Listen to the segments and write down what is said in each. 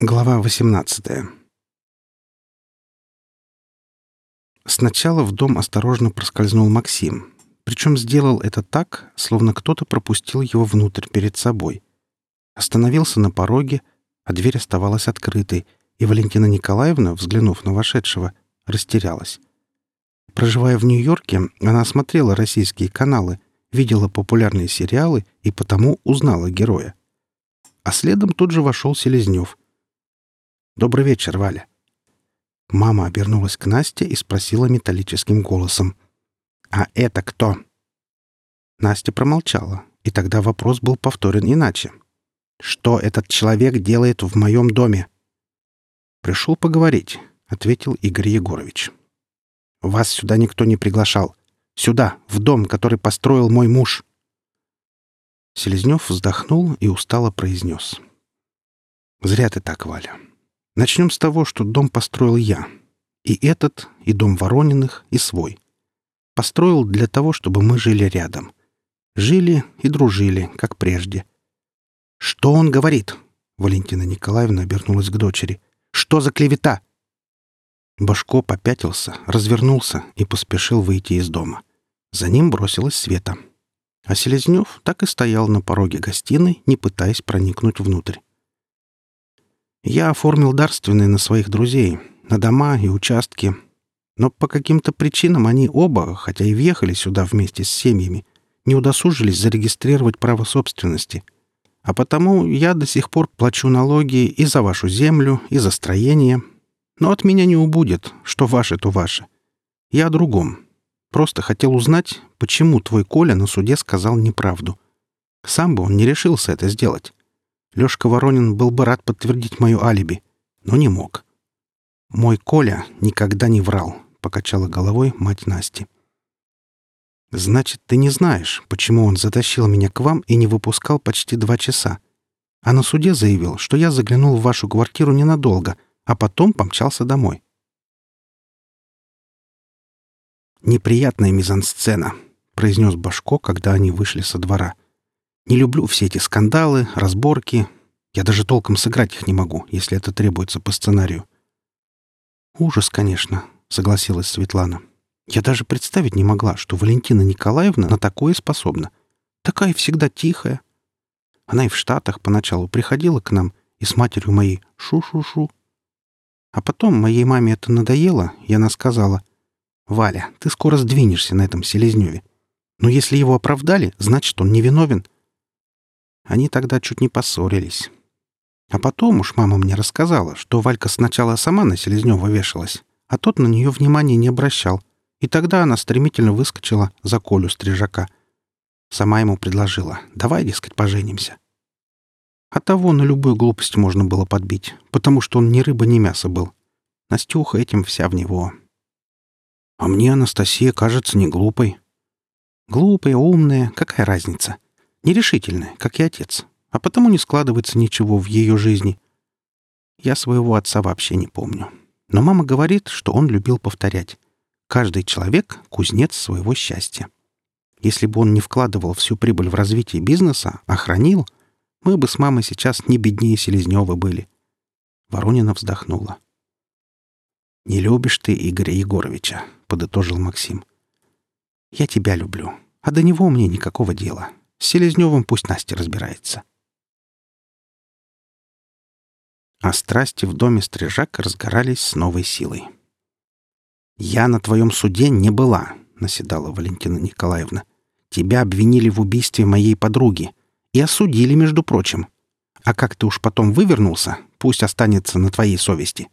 Глава 18 Сначала в дом осторожно проскользнул Максим, причем сделал это так, словно кто-то пропустил его внутрь перед собой. Остановился на пороге, а дверь оставалась открытой, и Валентина Николаевна, взглянув на вошедшего, растерялась. Проживая в Нью-Йорке, она смотрела российские каналы, видела популярные сериалы и потому узнала героя. А следом тут же вошел Селезнев — «Добрый вечер, Валя». Мама обернулась к Насте и спросила металлическим голосом. «А это кто?» Настя промолчала, и тогда вопрос был повторен иначе. «Что этот человек делает в моем доме?» «Пришел поговорить», — ответил Игорь Егорович. «Вас сюда никто не приглашал. Сюда, в дом, который построил мой муж». Селезнев вздохнул и устало произнес. «Зря ты так, Валя. Начнем с того, что дом построил я. И этот, и дом Ворониных, и свой. Построил для того, чтобы мы жили рядом. Жили и дружили, как прежде. «Что он говорит?» Валентина Николаевна обернулась к дочери. «Что за клевета?» Башко попятился, развернулся и поспешил выйти из дома. За ним бросилась Света. А Селезнев так и стоял на пороге гостиной, не пытаясь проникнуть внутрь. Я оформил дарственные на своих друзей, на дома и участки. Но по каким-то причинам они оба, хотя и въехали сюда вместе с семьями, не удосужились зарегистрировать право собственности. А потому я до сих пор плачу налоги и за вашу землю, и за строение. Но от меня не убудет, что ваше, то ваше. Я о другом. Просто хотел узнать, почему твой Коля на суде сказал неправду. Сам бы он не решился это сделать. Лёшка Воронин был бы рад подтвердить мое алиби, но не мог. «Мой Коля никогда не врал», — покачала головой мать Насти. «Значит, ты не знаешь, почему он затащил меня к вам и не выпускал почти два часа. А на суде заявил, что я заглянул в вашу квартиру ненадолго, а потом помчался домой». «Неприятная мизансцена», — произнес Башко, когда они вышли со двора. — не люблю все эти скандалы, разборки. Я даже толком сыграть их не могу, если это требуется по сценарию. «Ужас, конечно», — согласилась Светлана. «Я даже представить не могла, что Валентина Николаевна на такое способна. Такая всегда тихая. Она и в Штатах поначалу приходила к нам и с матерью моей шу-шу-шу. А потом моей маме это надоело, и она сказала, «Валя, ты скоро сдвинешься на этом Селезневе. Но если его оправдали, значит, он невиновен. Они тогда чуть не поссорились. А потом уж мама мне рассказала, что Валька сначала сама на Селезнева вешалась, а тот на нее внимания не обращал. И тогда она стремительно выскочила за Колю Стрижака. Сама ему предложила «давай, дескать, поженимся». А того на любую глупость можно было подбить, потому что он ни рыба, ни мясо был. Настюха этим вся в него. А мне Анастасия кажется не глупой. Глупая, умная, какая разница? Нерешительная, как и отец, а потому не складывается ничего в ее жизни. Я своего отца вообще не помню. Но мама говорит, что он любил повторять. Каждый человек — кузнец своего счастья. Если бы он не вкладывал всю прибыль в развитие бизнеса, а хранил, мы бы с мамой сейчас не беднее Селезнёва были. Воронина вздохнула. «Не любишь ты Игоря Егоровича», — подытожил Максим. «Я тебя люблю, а до него мне никакого дела. С Селезневым пусть Настя разбирается. А страсти в доме Стрижак разгорались с новой силой. «Я на твоем суде не была», — наседала Валентина Николаевна. «Тебя обвинили в убийстве моей подруги. И осудили, между прочим. А как ты уж потом вывернулся, пусть останется на твоей совести.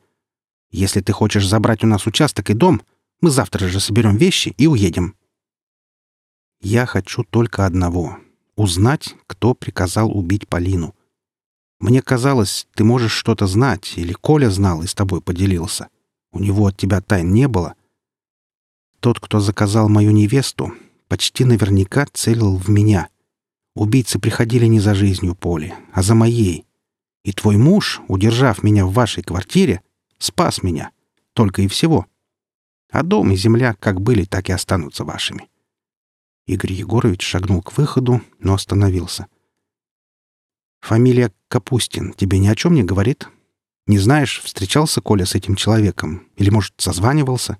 Если ты хочешь забрать у нас участок и дом, мы завтра же соберем вещи и уедем». «Я хочу только одного узнать, кто приказал убить Полину. Мне казалось, ты можешь что-то знать, или Коля знал и с тобой поделился. У него от тебя тайн не было. Тот, кто заказал мою невесту, почти наверняка целил в меня. Убийцы приходили не за жизнью Поли, а за моей. И твой муж, удержав меня в вашей квартире, спас меня. Только и всего. А дом и земля как были, так и останутся вашими. Игорь Егорович шагнул к выходу, но остановился. «Фамилия Капустин тебе ни о чем не говорит?» Не знаешь, встречался Коля с этим человеком? Или, может, созванивался?»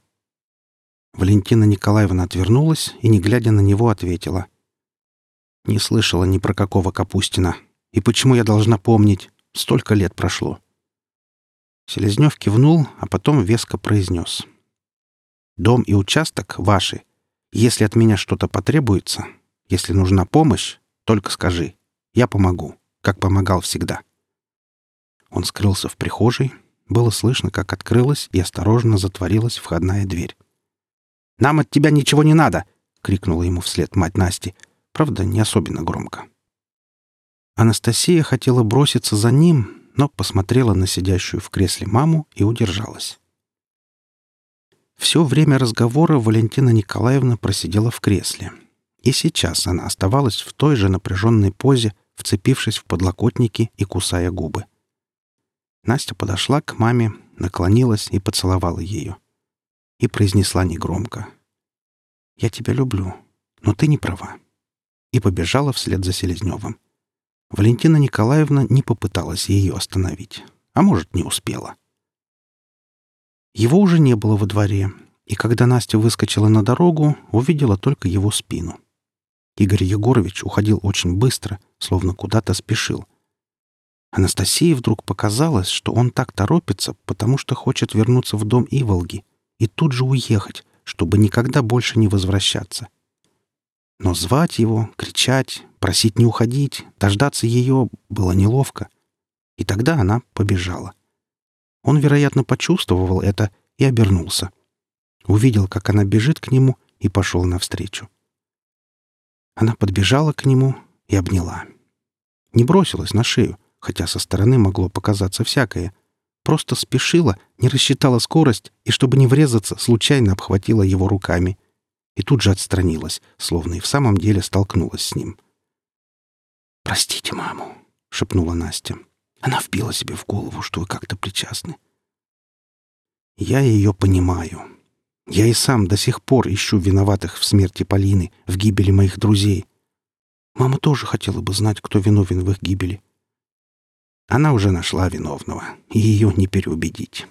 Валентина Николаевна отвернулась и, не глядя на него, ответила. «Не слышала ни про какого Капустина. И почему я должна помнить? Столько лет прошло». Селезнев кивнул, а потом веско произнес. «Дом и участок ваши. Если от меня что-то потребуется, если нужна помощь, только скажи. Я помогу, как помогал всегда». Он скрылся в прихожей. Было слышно, как открылась и осторожно затворилась входная дверь. Нам от тебя ничего не надо!» — крикнула ему вслед мать Насти. Правда, не особенно громко. Анастасия хотела броситься за ним, но посмотрела на сидящую в кресле маму и удержалась. Все время разговора Валентина Николаевна просидела в кресле. И сейчас она оставалась в той же напряженной позе, вцепившись в подлокотники и кусая губы. Настя подошла к маме, наклонилась и поцеловала ее и произнесла негромко. «Я тебя люблю, но ты не права». И побежала вслед за Селезневым. Валентина Николаевна не попыталась ее остановить, а может, не успела. Его уже не было во дворе, и когда Настя выскочила на дорогу, увидела только его спину. Игорь Егорович уходил очень быстро, словно куда-то спешил. Анастасии вдруг показалось, что он так торопится, потому что хочет вернуться в дом Иволги — и тут же уехать, чтобы никогда больше не возвращаться. Но звать его, кричать, просить не уходить, дождаться ее было неловко. И тогда она побежала. Он, вероятно, почувствовал это и обернулся. Увидел, как она бежит к нему, и пошел навстречу. Она подбежала к нему и обняла. Не бросилась на шею, хотя со стороны могло показаться всякое — Просто спешила, не рассчитала скорость и, чтобы не врезаться, случайно обхватила его руками. И тут же отстранилась, словно и в самом деле столкнулась с ним. «Простите маму», — шепнула Настя. Она вбила себе в голову, что вы как-то причастны. «Я ее понимаю. Я и сам до сих пор ищу виноватых в смерти Полины, в гибели моих друзей. Мама тоже хотела бы знать, кто виновен в их гибели. Она уже нашла виновного, и ее не переубедить.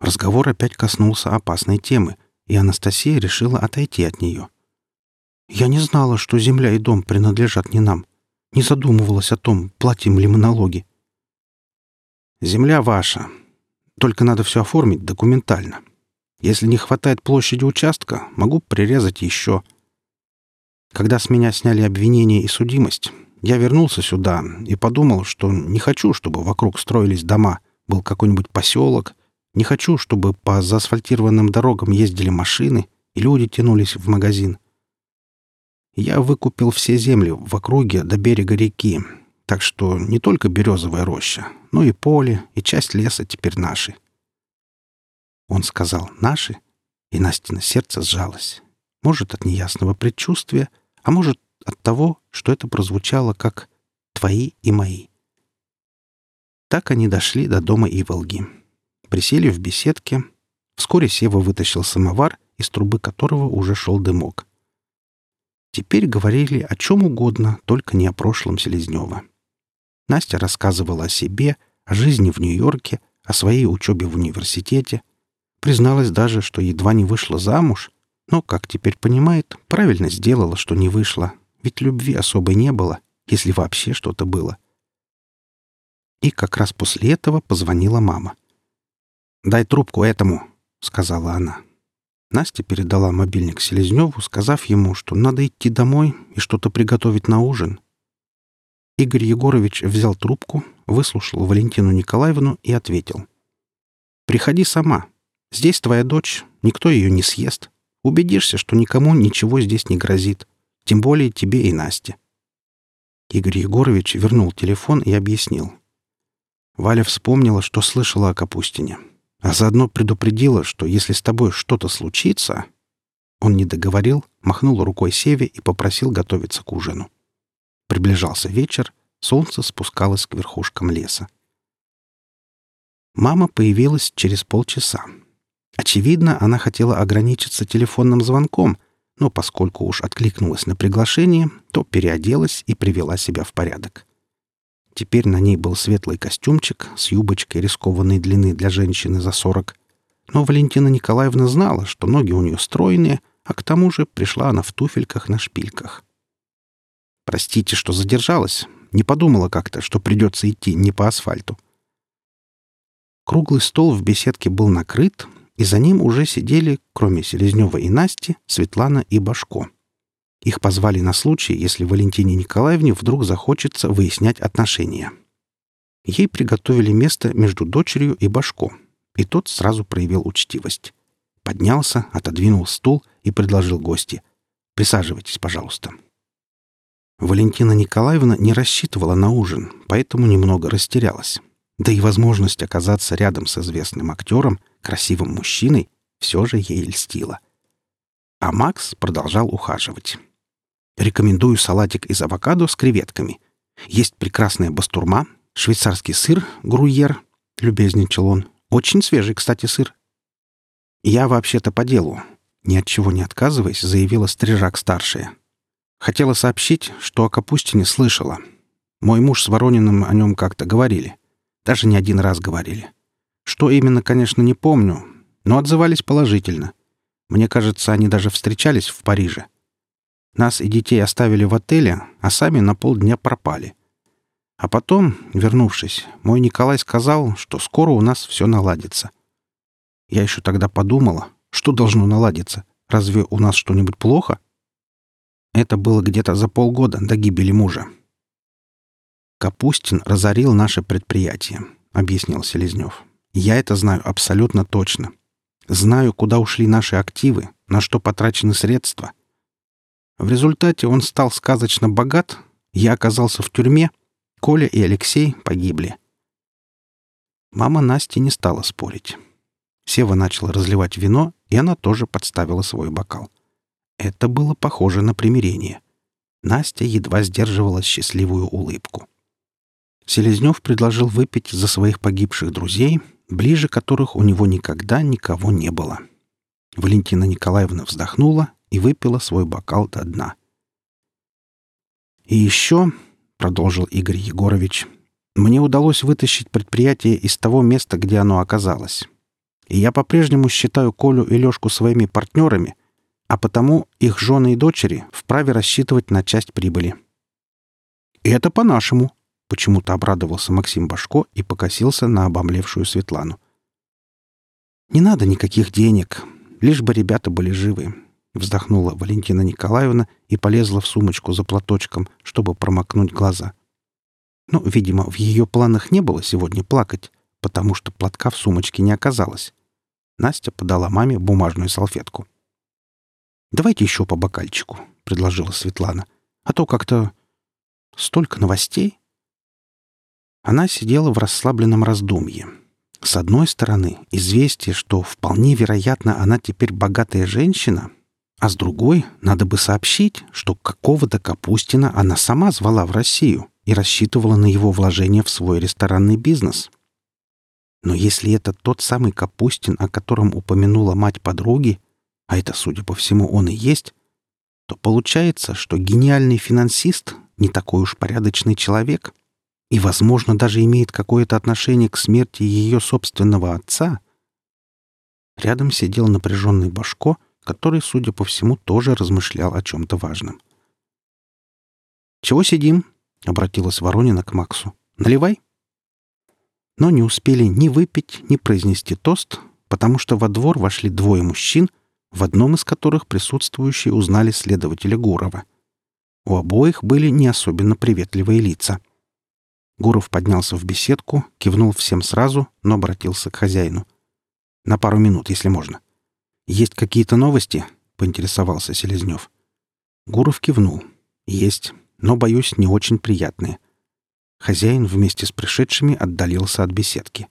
Разговор опять коснулся опасной темы, и Анастасия решила отойти от нее. «Я не знала, что земля и дом принадлежат не нам. Не задумывалась о том, платим ли мы налоги». «Земля ваша. Только надо все оформить документально. Если не хватает площади участка, могу прирезать еще. Когда с меня сняли обвинение и судимость, я вернулся сюда и подумал, что не хочу, чтобы вокруг строились дома, был какой-нибудь поселок. Не хочу, чтобы по заасфальтированным дорогам ездили машины и люди тянулись в магазин. Я выкупил все земли в округе до берега реки, так что не только березовая роща, но и поле, и часть леса теперь наши. Он сказал «наши», и Настина сердце сжалось. Может, от неясного предчувствия, а может, от того, что это прозвучало как «твои и мои». Так они дошли до дома Иволги. Присели в беседке. Вскоре Сева вытащил самовар, из трубы которого уже шел дымок. Теперь говорили о чем угодно, только не о прошлом Селезнева. Настя рассказывала о себе, о жизни в Нью-Йорке, о своей учебе в университете. Призналась даже, что едва не вышла замуж, но, как теперь понимает, правильно сделала, что не вышла, ведь любви особой не было, если вообще что-то было. И как раз после этого позвонила мама. «Дай трубку этому», — сказала она. Настя передала мобильник Селезневу, сказав ему, что надо идти домой и что-то приготовить на ужин. Игорь Егорович взял трубку, выслушал Валентину Николаевну и ответил. «Приходи сама. Здесь твоя дочь, никто ее не съест. Убедишься, что никому ничего здесь не грозит. Тем более тебе и Насте». Игорь Егорович вернул телефон и объяснил. Валя вспомнила, что слышала о Капустине, а заодно предупредила, что если с тобой что-то случится... Он не договорил, махнул рукой Севе и попросил готовиться к ужину. Приближался вечер, солнце спускалось к верхушкам леса. Мама появилась через полчаса. Очевидно, она хотела ограничиться телефонным звонком, но поскольку уж откликнулась на приглашение, то переоделась и привела себя в порядок. Теперь на ней был светлый костюмчик с юбочкой рискованной длины для женщины за сорок. Но Валентина Николаевна знала, что ноги у нее стройные, а к тому же пришла она в туфельках на шпильках. «Простите, что задержалась. Не подумала как-то, что придется идти не по асфальту». Круглый стол в беседке был накрыт, и за ним уже сидели, кроме Селезнева и Насти, Светлана и Башко. Их позвали на случай, если Валентине Николаевне вдруг захочется выяснять отношения. Ей приготовили место между дочерью и Башко, и тот сразу проявил учтивость. Поднялся, отодвинул стул и предложил гости. «Присаживайтесь, пожалуйста». Валентина Николаевна не рассчитывала на ужин, поэтому немного растерялась. Да и возможность оказаться рядом с известным актером, красивым мужчиной, все же ей льстила. А Макс продолжал ухаживать. Рекомендую салатик из авокадо с креветками. Есть прекрасная бастурма, швейцарский сыр, груйер, — любезничал он. Очень свежий, кстати, сыр. Я вообще-то по делу. Ни от чего не отказываясь, заявила стрижак-старшая. Хотела сообщить, что о Капустине слышала. Мой муж с Ворониным о нем как-то говорили. Даже не один раз говорили. Что именно, конечно, не помню, но отзывались положительно. Мне кажется, они даже встречались в Париже. Нас и детей оставили в отеле, а сами на полдня пропали. А потом, вернувшись, мой Николай сказал, что скоро у нас все наладится. Я еще тогда подумала, что должно наладиться. Разве у нас что-нибудь плохо? Это было где-то за полгода до гибели мужа. «Капустин разорил наше предприятие», — объяснил Селезнев. «Я это знаю абсолютно точно. Знаю, куда ушли наши активы, на что потрачены средства — в результате он стал сказочно богат, я оказался в тюрьме, Коля и Алексей погибли. Мама Насти не стала спорить. Сева начал разливать вино, и она тоже подставила свой бокал. Это было похоже на примирение. Настя едва сдерживала счастливую улыбку. Селезнев предложил выпить за своих погибших друзей, ближе которых у него никогда никого не было. Валентина Николаевна вздохнула и выпила свой бокал до дна. «И еще», — продолжил Игорь Егорович, — «мне удалось вытащить предприятие из того места, где оно оказалось. И я по-прежнему считаю Колю и Лешку своими партнерами, а потому их жены и дочери вправе рассчитывать на часть прибыли». «И это по-нашему», — почему-то обрадовался Максим Башко и покосился на обомлевшую Светлану. «Не надо никаких денег, лишь бы ребята были живы. Вздохнула Валентина Николаевна и полезла в сумочку за платочком, чтобы промокнуть глаза. Но, ну, видимо, в ее планах не было сегодня плакать, потому что платка в сумочке не оказалось. Настя подала маме бумажную салфетку. «Давайте еще по бокальчику», — предложила Светлана. «А то как-то столько новостей». Она сидела в расслабленном раздумье. С одной стороны, известие, что вполне вероятно она теперь богатая женщина, а с другой, надо бы сообщить, что какого-то Капустина она сама звала в Россию и рассчитывала на его вложение в свой ресторанный бизнес. Но если это тот самый Капустин, о котором упомянула мать подруги, а это, судя по всему, он и есть, то получается, что гениальный финансист не такой уж порядочный человек и, возможно, даже имеет какое-то отношение к смерти ее собственного отца. Рядом сидел напряженный Башко — который, судя по всему, тоже размышлял о чем-то важном. «Чего сидим?» — обратилась Воронина к Максу. «Наливай». Но не успели ни выпить, ни произнести тост, потому что во двор вошли двое мужчин, в одном из которых присутствующие узнали следователя Гурова. У обоих были не особенно приветливые лица. Гуров поднялся в беседку, кивнул всем сразу, но обратился к хозяину. «На пару минут, если можно». «Есть какие-то новости?» — поинтересовался Селезнев. Гуров кивнул. «Есть, но, боюсь, не очень приятные». Хозяин вместе с пришедшими отдалился от беседки.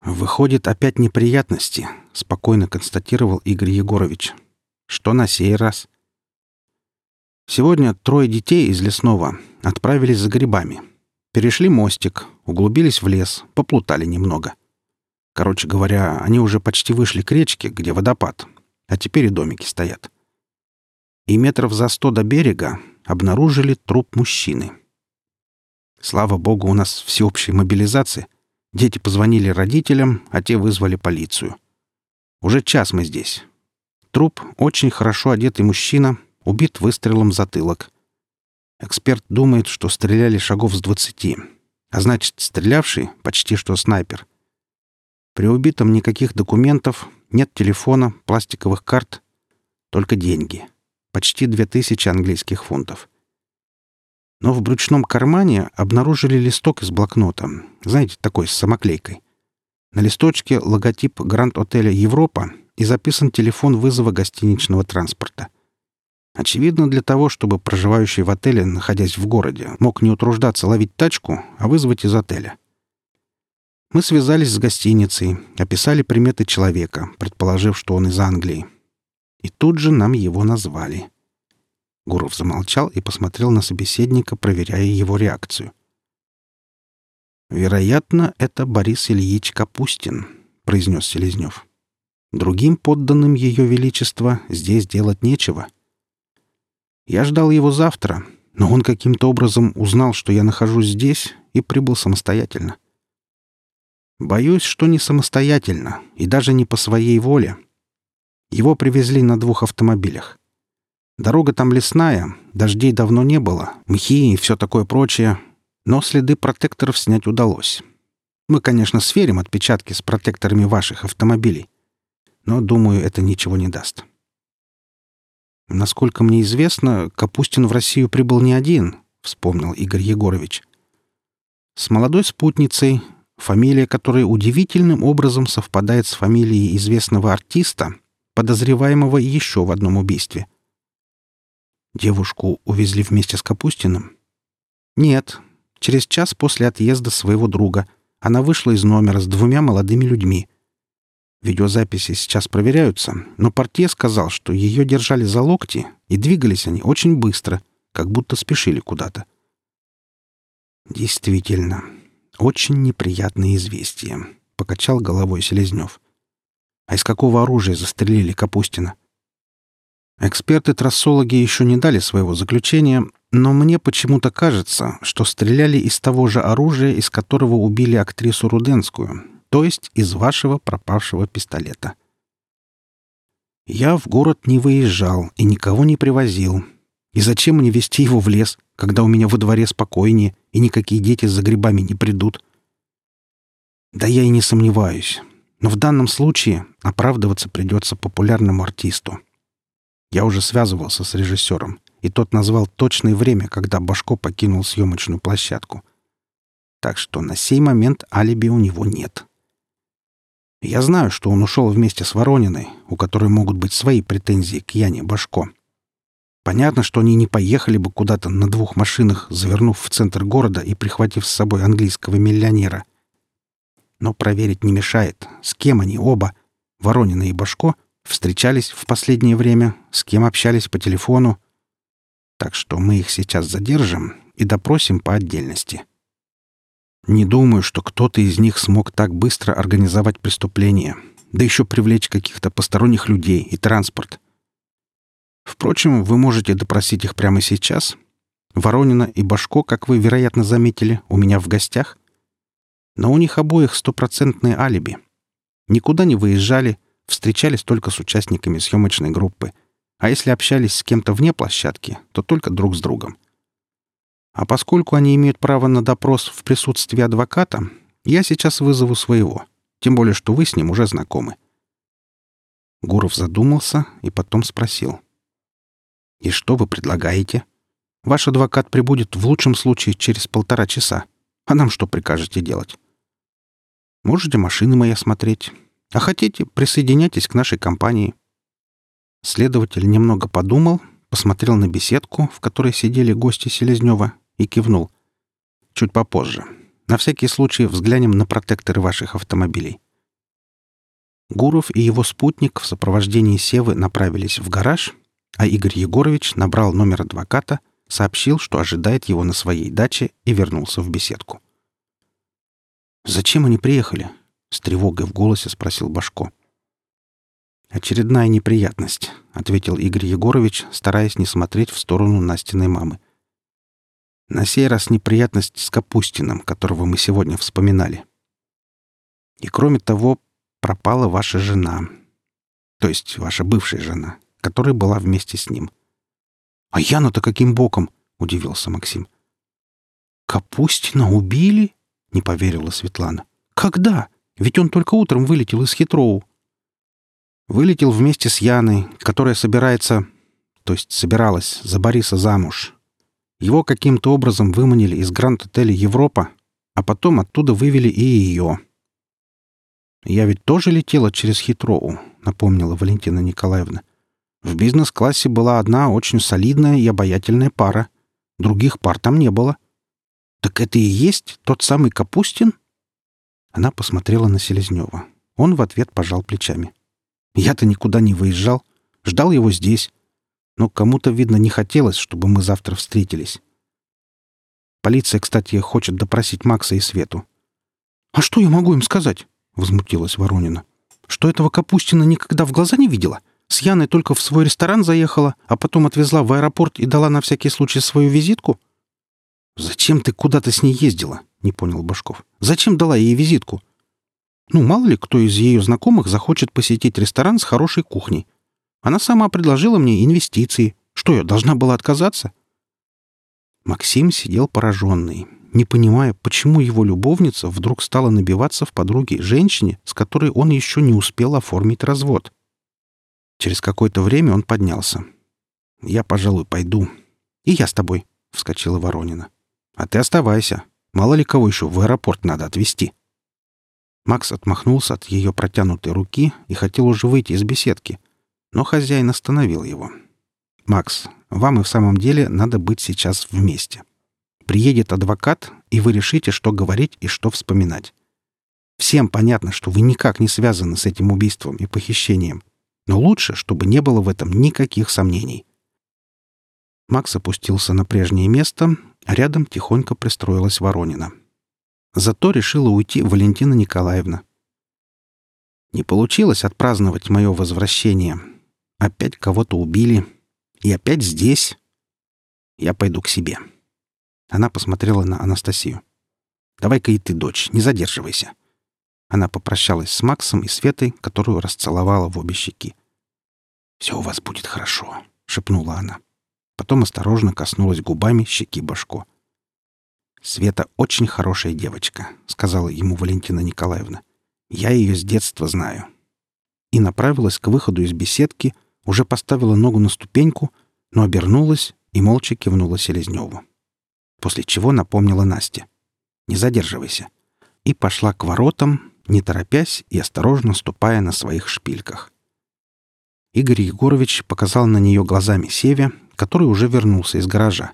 «Выходит, опять неприятности», — спокойно констатировал Игорь Егорович. «Что на сей раз?» «Сегодня трое детей из лесного отправились за грибами. Перешли мостик, углубились в лес, поплутали немного. Короче говоря, они уже почти вышли к речке, где водопад, а теперь и домики стоят. И метров за сто до берега обнаружили труп мужчины. Слава богу, у нас всеобщая мобилизация. Дети позвонили родителям, а те вызвали полицию. Уже час мы здесь. Труп — очень хорошо одетый мужчина, убит выстрелом в затылок. Эксперт думает, что стреляли шагов с двадцати, а значит, стрелявший — почти что снайпер. При убитом никаких документов, нет телефона, пластиковых карт, только деньги. Почти две тысячи английских фунтов. Но в брючном кармане обнаружили листок из блокнота. Знаете, такой с самоклейкой. На листочке логотип Гранд-отеля «Европа» и записан телефон вызова гостиничного транспорта. Очевидно, для того, чтобы проживающий в отеле, находясь в городе, мог не утруждаться ловить тачку, а вызвать из отеля. Мы связались с гостиницей, описали приметы человека, предположив, что он из Англии. И тут же нам его назвали. Гуров замолчал и посмотрел на собеседника, проверяя его реакцию. «Вероятно, это Борис Ильич Капустин», — произнес Селезнев. «Другим подданным Ее Величества здесь делать нечего. Я ждал его завтра, но он каким-то образом узнал, что я нахожусь здесь, и прибыл самостоятельно. Боюсь, что не самостоятельно и даже не по своей воле. Его привезли на двух автомобилях. Дорога там лесная, дождей давно не было, мхи и все такое прочее, но следы протекторов снять удалось. Мы, конечно, сверим отпечатки с протекторами ваших автомобилей, но, думаю, это ничего не даст. Насколько мне известно, Капустин в Россию прибыл не один, вспомнил Игорь Егорович. С молодой спутницей, фамилия которой удивительным образом совпадает с фамилией известного артиста, подозреваемого еще в одном убийстве. Девушку увезли вместе с Капустиным? Нет. Через час после отъезда своего друга она вышла из номера с двумя молодыми людьми. Видеозаписи сейчас проверяются, но портье сказал, что ее держали за локти, и двигались они очень быстро, как будто спешили куда-то. Действительно, очень неприятные известия, покачал головой Селезнев. А из какого оружия застрелили Капустина? Эксперты-трассологи еще не дали своего заключения, но мне почему-то кажется, что стреляли из того же оружия, из которого убили актрису Руденскую, то есть из вашего пропавшего пистолета. Я в город не выезжал и никого не привозил. И зачем мне вести его в лес, когда у меня во дворе спокойнее и никакие дети за грибами не придут? Да я и не сомневаюсь. Но в данном случае оправдываться придется популярному артисту. Я уже связывался с режиссером, и тот назвал точное время, когда Башко покинул съемочную площадку. Так что на сей момент алиби у него нет. Я знаю, что он ушел вместе с Ворониной, у которой могут быть свои претензии к Яне Башко. Понятно, что они не поехали бы куда-то на двух машинах, завернув в центр города и прихватив с собой английского миллионера. Но проверить не мешает, с кем они оба, Воронина и Башко, встречались в последнее время, с кем общались по телефону. Так что мы их сейчас задержим и допросим по отдельности. Не думаю, что кто-то из них смог так быстро организовать преступление, да еще привлечь каких-то посторонних людей и транспорт. Впрочем, вы можете допросить их прямо сейчас. Воронина и Башко, как вы, вероятно, заметили, у меня в гостях. Но у них обоих стопроцентное алиби. Никуда не выезжали, встречались только с участниками съемочной группы, а если общались с кем-то вне площадки, то только друг с другом. А поскольку они имеют право на допрос в присутствии адвоката, я сейчас вызову своего, тем более что вы с ним уже знакомы. Гуров задумался и потом спросил. «И что вы предлагаете? Ваш адвокат прибудет в лучшем случае через полтора часа. А нам что прикажете делать? Можете машины мои осмотреть, а хотите, присоединяйтесь к нашей компании». Следователь немного подумал, посмотрел на беседку, в которой сидели гости Селезнева, и кивнул. «Чуть попозже. На всякий случай взглянем на протекторы ваших автомобилей». Гуров и его спутник в сопровождении Севы направились в гараж, а Игорь Егорович набрал номер адвоката, сообщил, что ожидает его на своей даче и вернулся в беседку. «Зачем они приехали?» с тревогой в голосе спросил Башко. «Очередная неприятность», — ответил Игорь Егорович, стараясь не смотреть в сторону Настиной мамы. «На сей раз неприятность с Капустиным, которого мы сегодня вспоминали. И кроме того, пропала ваша жена, то есть ваша бывшая жена, которая была вместе с ним». «А Яна-то каким боком?» — удивился Максим. «Капустина убили?» — не поверила Светлана. «Когда? Ведь он только утром вылетел из Хитроу». Вылетел вместе с Яной, которая собирается, то есть собиралась, за Бориса замуж. Его каким-то образом выманили из Гранд-отеля «Европа», а потом оттуда вывели и ее. «Я ведь тоже летела через Хитроу», — напомнила Валентина Николаевна. «В бизнес-классе была одна очень солидная и обаятельная пара. Других пар там не было». «Так это и есть тот самый Капустин?» Она посмотрела на Селезнева. Он в ответ пожал плечами. Я-то никуда не выезжал. Ждал его здесь. Но кому-то, видно, не хотелось, чтобы мы завтра встретились. Полиция, кстати, хочет допросить Макса и Свету. «А что я могу им сказать?» — возмутилась Воронина. «Что этого Капустина никогда в глаза не видела? С Яной только в свой ресторан заехала, а потом отвезла в аэропорт и дала на всякий случай свою визитку?» «Зачем ты куда-то с ней ездила?» — не понял Башков. «Зачем дала ей визитку? Ну, мало ли, кто из ее знакомых захочет посетить ресторан с хорошей кухней. Она сама предложила мне инвестиции. Что, я должна была отказаться? Максим сидел пораженный, не понимая, почему его любовница вдруг стала набиваться в подруги женщине, с которой он еще не успел оформить развод. Через какое-то время он поднялся. «Я, пожалуй, пойду. И я с тобой», — вскочила Воронина. «А ты оставайся. Мало ли кого еще в аэропорт надо отвезти». Макс отмахнулся от ее протянутой руки и хотел уже выйти из беседки, но хозяин остановил его. «Макс, вам и в самом деле надо быть сейчас вместе. Приедет адвокат, и вы решите, что говорить и что вспоминать. Всем понятно, что вы никак не связаны с этим убийством и похищением, но лучше, чтобы не было в этом никаких сомнений». Макс опустился на прежнее место, а рядом тихонько пристроилась Воронина. Зато решила уйти Валентина Николаевна. Не получилось отпраздновать мое возвращение. Опять кого-то убили. И опять здесь. Я пойду к себе. Она посмотрела на Анастасию. «Давай-ка и ты, дочь, не задерживайся». Она попрощалась с Максом и Светой, которую расцеловала в обе щеки. «Все у вас будет хорошо», — шепнула она. Потом осторожно коснулась губами щеки Башко. «Света очень хорошая девочка», — сказала ему Валентина Николаевна. «Я ее с детства знаю». И направилась к выходу из беседки, уже поставила ногу на ступеньку, но обернулась и молча кивнула Селезневу. После чего напомнила Насте. «Не задерживайся». И пошла к воротам, не торопясь и осторожно ступая на своих шпильках. Игорь Егорович показал на нее глазами Севе, который уже вернулся из гаража.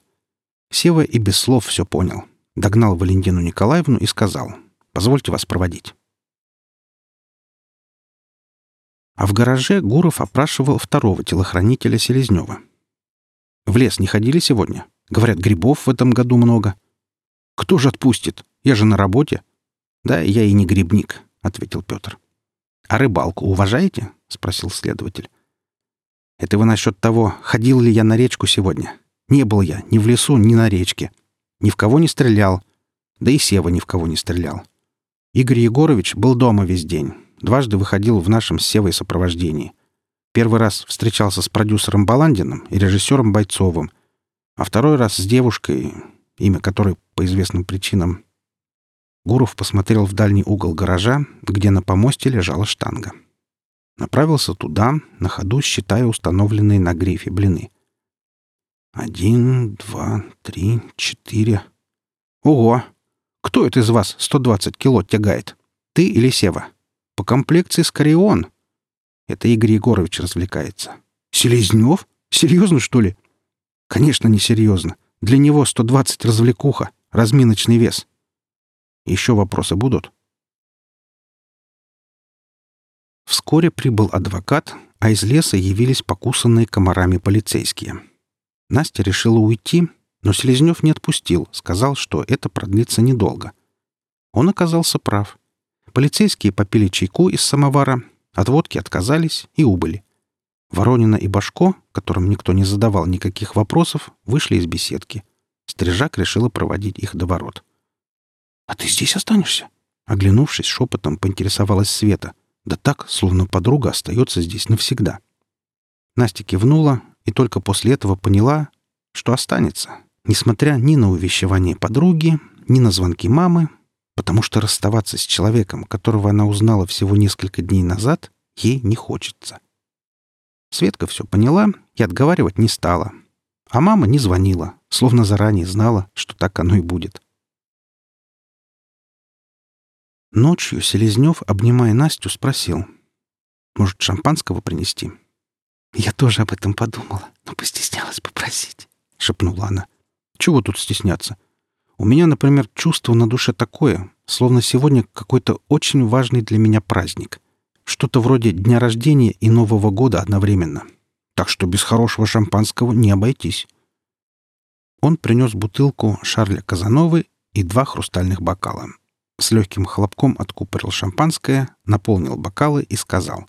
Сева и без слов все понял — догнал Валентину Николаевну и сказал «Позвольте вас проводить». А в гараже Гуров опрашивал второго телохранителя Селезнева. «В лес не ходили сегодня? Говорят, грибов в этом году много». «Кто же отпустит? Я же на работе». «Да, я и не грибник», — ответил Петр. «А рыбалку уважаете?» — спросил следователь. «Это вы насчет того, ходил ли я на речку сегодня? Не был я ни в лесу, ни на речке. Ни в кого не стрелял. Да и Сева ни в кого не стрелял. Игорь Егорович был дома весь день. Дважды выходил в нашем с Севой сопровождении. Первый раз встречался с продюсером Баландиным и режиссером Бойцовым, а второй раз с девушкой, имя которой по известным причинам... Гуров посмотрел в дальний угол гаража, где на помосте лежала штанга. Направился туда, на ходу считая установленные на грифе блины. Один, два, три, четыре. Ого! Кто это из вас 120 кило тягает? Ты или Сева? По комплекции скорее он. Это Игорь Егорович развлекается. Селезнев? Серьезно, что ли? Конечно, не серьезно. Для него 120 развлекуха, разминочный вес. Еще вопросы будут? Вскоре прибыл адвокат, а из леса явились покусанные комарами полицейские. Настя решила уйти, но Селезнев не отпустил, сказал, что это продлится недолго. Он оказался прав. Полицейские попили чайку из самовара, От водки отказались и убыли. Воронина и Башко, которым никто не задавал никаких вопросов, вышли из беседки. Стрижак решила проводить их до ворот. «А ты здесь останешься?» Оглянувшись, шепотом поинтересовалась Света. Да так, словно подруга остается здесь навсегда. Настя кивнула и только после этого поняла, что останется, несмотря ни на увещевание подруги, ни на звонки мамы, потому что расставаться с человеком, которого она узнала всего несколько дней назад, ей не хочется. Светка все поняла и отговаривать не стала. А мама не звонила, словно заранее знала, что так оно и будет. Ночью Селезнев, обнимая Настю, спросил. «Может, шампанского принести?» «Я тоже об этом подумала, но постеснялась попросить», — шепнула она. «Чего тут стесняться? У меня, например, чувство на душе такое, словно сегодня какой-то очень важный для меня праздник. Что-то вроде дня рождения и Нового года одновременно. Так что без хорошего шампанского не обойтись». Он принес бутылку Шарля Казановы и два хрустальных бокала, с легким хлопком откупорил шампанское, наполнил бокалы и сказал.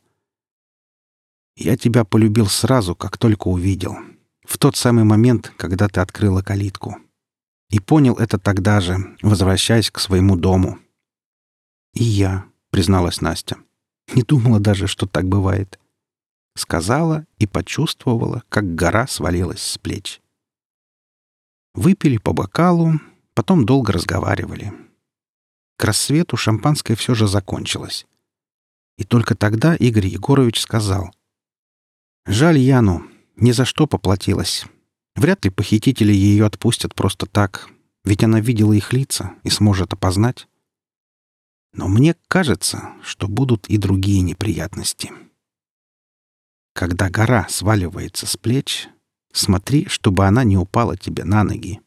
«Я тебя полюбил сразу, как только увидел. В тот самый момент, когда ты открыла калитку. И понял это тогда же, возвращаясь к своему дому». «И я», — призналась Настя. «Не думала даже, что так бывает». Сказала и почувствовала, как гора свалилась с плеч. Выпили по бокалу, потом долго разговаривали. К рассвету шампанское все же закончилось. И только тогда Игорь Егорович сказал. «Жаль Яну, ни за что поплатилась. Вряд ли похитители ее отпустят просто так, ведь она видела их лица и сможет опознать. Но мне кажется, что будут и другие неприятности. Когда гора сваливается с плеч, смотри, чтобы она не упала тебе на ноги.